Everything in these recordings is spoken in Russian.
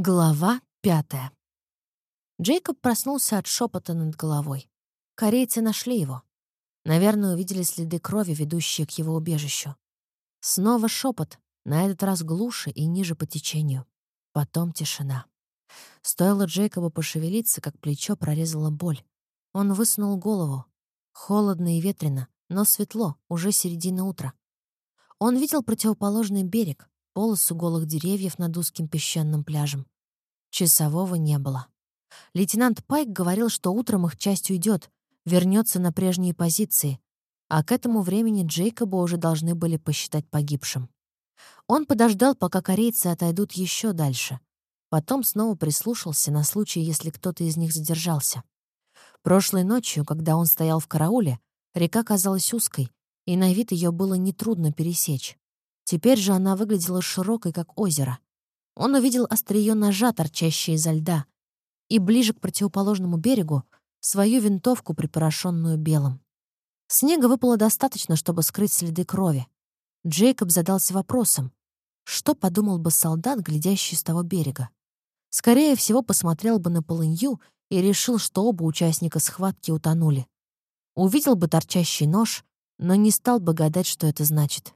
Глава пятая. Джейкоб проснулся от шепота над головой. Корейцы нашли его. Наверное, увидели следы крови, ведущие к его убежищу. Снова шепот, на этот раз глуше и ниже по течению. Потом тишина. Стоило Джейкобу пошевелиться, как плечо прорезала боль. Он высунул голову. Холодно и ветрено, но светло, уже середина утра. Он видел противоположный берег, полосу голых деревьев над узким песчаным пляжем. Часового не было. Лейтенант Пайк говорил, что утром их часть уйдет, вернется на прежние позиции, а к этому времени Джейкоба уже должны были посчитать погибшим. Он подождал, пока корейцы отойдут еще дальше. Потом снова прислушался на случай, если кто-то из них задержался. Прошлой ночью, когда он стоял в карауле, река казалась узкой, и на вид ее было нетрудно пересечь. Теперь же она выглядела широкой, как озеро. Он увидел острие ножа, торчащее изо льда, и ближе к противоположному берегу свою винтовку, припорошенную белым. Снега выпало достаточно, чтобы скрыть следы крови. Джейкоб задался вопросом, что подумал бы солдат, глядящий с того берега? Скорее всего, посмотрел бы на полынью и решил, что оба участника схватки утонули. Увидел бы торчащий нож, но не стал бы гадать, что это значит.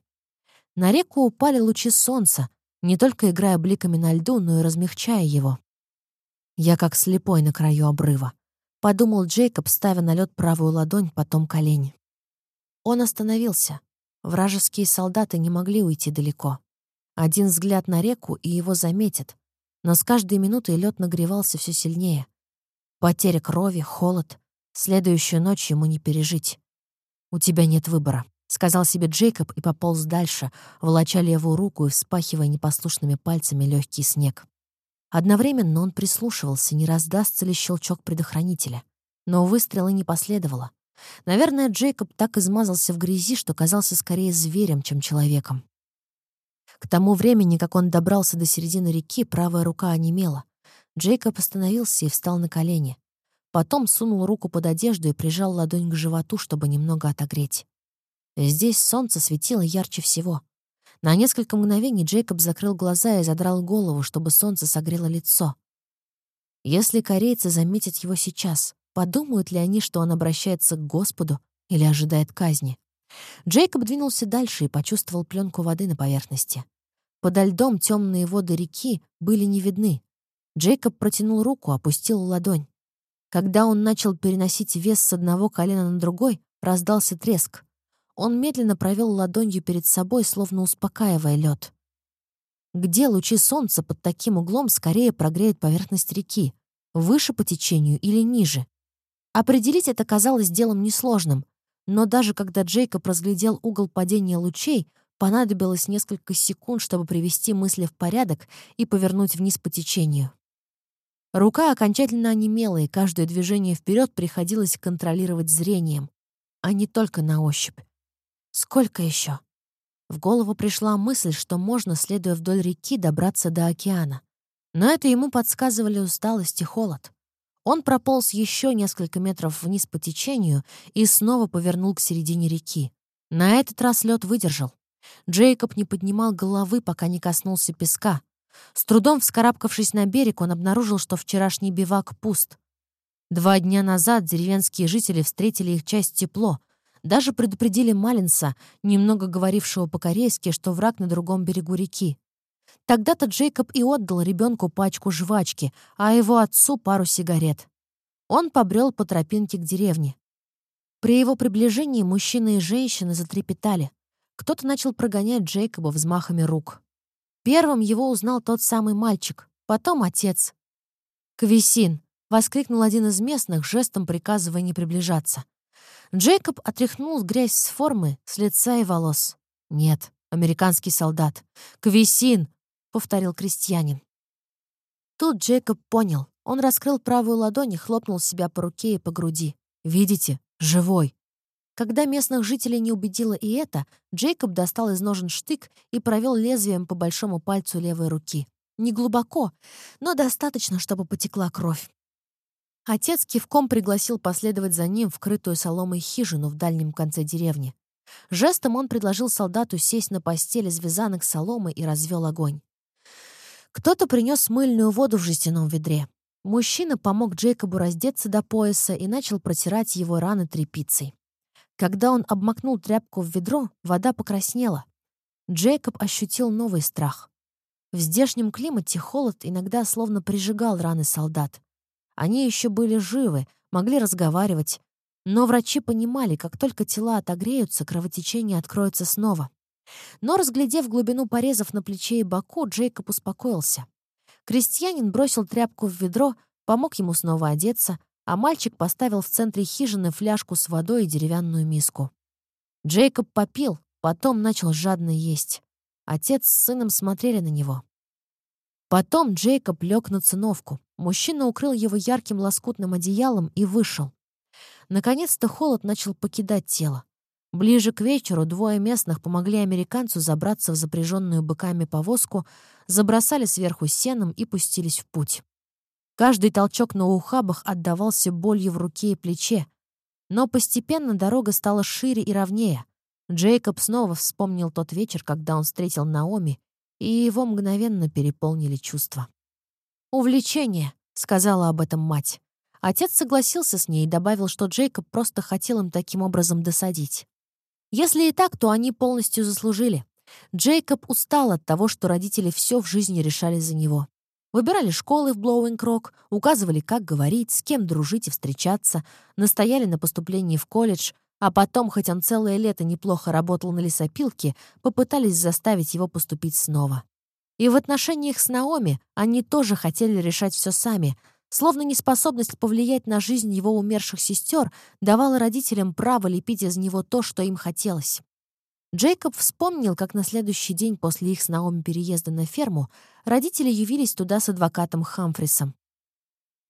На реку упали лучи солнца, не только играя бликами на льду, но и размягчая его. «Я как слепой на краю обрыва», — подумал Джейкоб, ставя на лед правую ладонь, потом колени. Он остановился. Вражеские солдаты не могли уйти далеко. Один взгляд на реку, и его заметят. Но с каждой минутой лед нагревался все сильнее. Потеря крови, холод. Следующую ночь ему не пережить. У тебя нет выбора сказал себе Джейкоб и пополз дальше, волоча левую руку и вспахивая непослушными пальцами легкий снег. Одновременно он прислушивался, не раздастся ли щелчок предохранителя. Но выстрела не последовало. Наверное, Джейкоб так измазался в грязи, что казался скорее зверем, чем человеком. К тому времени, как он добрался до середины реки, правая рука онемела. Джейкоб остановился и встал на колени. Потом сунул руку под одежду и прижал ладонь к животу, чтобы немного отогреть. Здесь солнце светило ярче всего. На несколько мгновений Джейкоб закрыл глаза и задрал голову, чтобы солнце согрело лицо. Если корейцы заметят его сейчас, подумают ли они, что он обращается к Господу или ожидает казни? Джейкоб двинулся дальше и почувствовал пленку воды на поверхности. Подо льдом темные воды реки были не видны. Джейкоб протянул руку, опустил ладонь. Когда он начал переносить вес с одного колена на другой, раздался треск. Он медленно провел ладонью перед собой, словно успокаивая лед. Где лучи солнца под таким углом скорее прогреют поверхность реки? Выше по течению или ниже? Определить это казалось делом несложным, но даже когда Джейкоб разглядел угол падения лучей, понадобилось несколько секунд, чтобы привести мысли в порядок и повернуть вниз по течению. Рука окончательно онемела, и каждое движение вперед приходилось контролировать зрением, а не только на ощупь. Сколько еще? В голову пришла мысль, что можно, следуя вдоль реки, добраться до океана. Но это ему подсказывали усталость и холод. Он прополз еще несколько метров вниз по течению и снова повернул к середине реки. На этот раз лед выдержал. Джейкоб не поднимал головы, пока не коснулся песка. С трудом вскарабкавшись на берег, он обнаружил, что вчерашний бивак пуст. Два дня назад деревенские жители встретили их часть тепло, даже предупредили Малинса, немного говорившего по-корейски, что враг на другом берегу реки. Тогда-то Джейкоб и отдал ребенку пачку жвачки, а его отцу пару сигарет. Он побрел по тропинке к деревне. При его приближении мужчины и женщины затрепетали. Кто-то начал прогонять Джейкоба взмахами рук. Первым его узнал тот самый мальчик, потом отец. «Квесин!» — воскликнул один из местных, жестом приказывая не приближаться. Джейкоб отряхнул грязь с формы, с лица и волос. «Нет, американский солдат. Квесин!» — повторил крестьянин. Тут Джейкоб понял. Он раскрыл правую ладонь и хлопнул себя по руке и по груди. «Видите? Живой!» Когда местных жителей не убедило и это, Джейкоб достал из ножен штык и провел лезвием по большому пальцу левой руки. Не глубоко, но достаточно, чтобы потекла кровь. Отец кивком пригласил последовать за ним в крытую соломой хижину в дальнем конце деревни. Жестом он предложил солдату сесть на постель из вязанок соломы и развел огонь. Кто-то принес мыльную воду в жестяном ведре. Мужчина помог Джейкобу раздеться до пояса и начал протирать его раны тряпицей. Когда он обмакнул тряпку в ведро, вода покраснела. Джейкоб ощутил новый страх. В здешнем климате холод иногда словно прижигал раны солдат. Они еще были живы, могли разговаривать, но врачи понимали, как только тела отогреются, кровотечение откроется снова. Но, разглядев глубину порезов на плече и боку, Джейкоб успокоился. Крестьянин бросил тряпку в ведро, помог ему снова одеться, а мальчик поставил в центре хижины фляжку с водой и деревянную миску. Джейкоб попил, потом начал жадно есть. Отец с сыном смотрели на него. Потом Джейкоб лег на циновку. Мужчина укрыл его ярким лоскутным одеялом и вышел. Наконец-то холод начал покидать тело. Ближе к вечеру двое местных помогли американцу забраться в запряженную быками повозку, забросали сверху сеном и пустились в путь. Каждый толчок на ухабах отдавался болью в руке и плече. Но постепенно дорога стала шире и ровнее. Джейкоб снова вспомнил тот вечер, когда он встретил Наоми, и его мгновенно переполнили чувства. «Увлечение», — сказала об этом мать. Отец согласился с ней и добавил, что Джейкоб просто хотел им таким образом досадить. Если и так, то они полностью заслужили. Джейкоб устал от того, что родители все в жизни решали за него. Выбирали школы в Блоуинг-Рок, указывали, как говорить, с кем дружить и встречаться, настояли на поступлении в колледж, а потом, хоть он целое лето неплохо работал на лесопилке, попытались заставить его поступить снова. И в отношениях с Наоми они тоже хотели решать все сами, Словно неспособность повлиять на жизнь его умерших сестер давала родителям право лепить из него то, что им хотелось. Джейкоб вспомнил, как на следующий день после их с Наоми переезда на ферму родители явились туда с адвокатом Хамфрисом.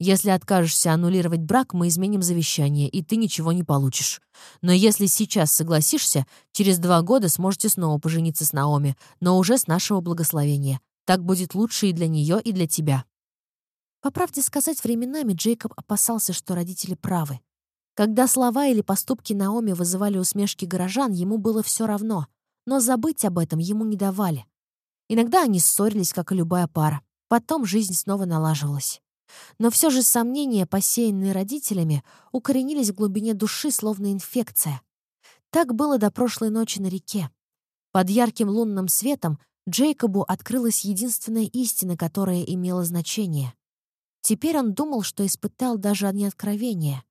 «Если откажешься аннулировать брак, мы изменим завещание, и ты ничего не получишь. Но если сейчас согласишься, через два года сможете снова пожениться с Наоми, но уже с нашего благословения. Так будет лучше и для нее, и для тебя». По правде сказать, временами Джейкоб опасался, что родители правы. Когда слова или поступки Наоми вызывали усмешки горожан, ему было все равно, но забыть об этом ему не давали. Иногда они ссорились, как и любая пара. Потом жизнь снова налаживалась. Но все же сомнения, посеянные родителями, укоренились в глубине души, словно инфекция. Так было до прошлой ночи на реке. Под ярким лунным светом Джейкобу открылась единственная истина, которая имела значение. Теперь он думал, что испытал даже не откровение,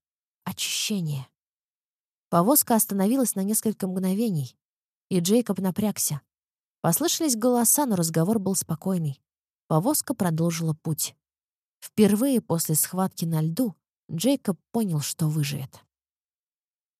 а очищение. Повозка остановилась на несколько мгновений, и Джейкоб напрягся. Послышались голоса, но разговор был спокойный. Повозка продолжила путь. Впервые после схватки на льду Джейкоб понял, что выживет.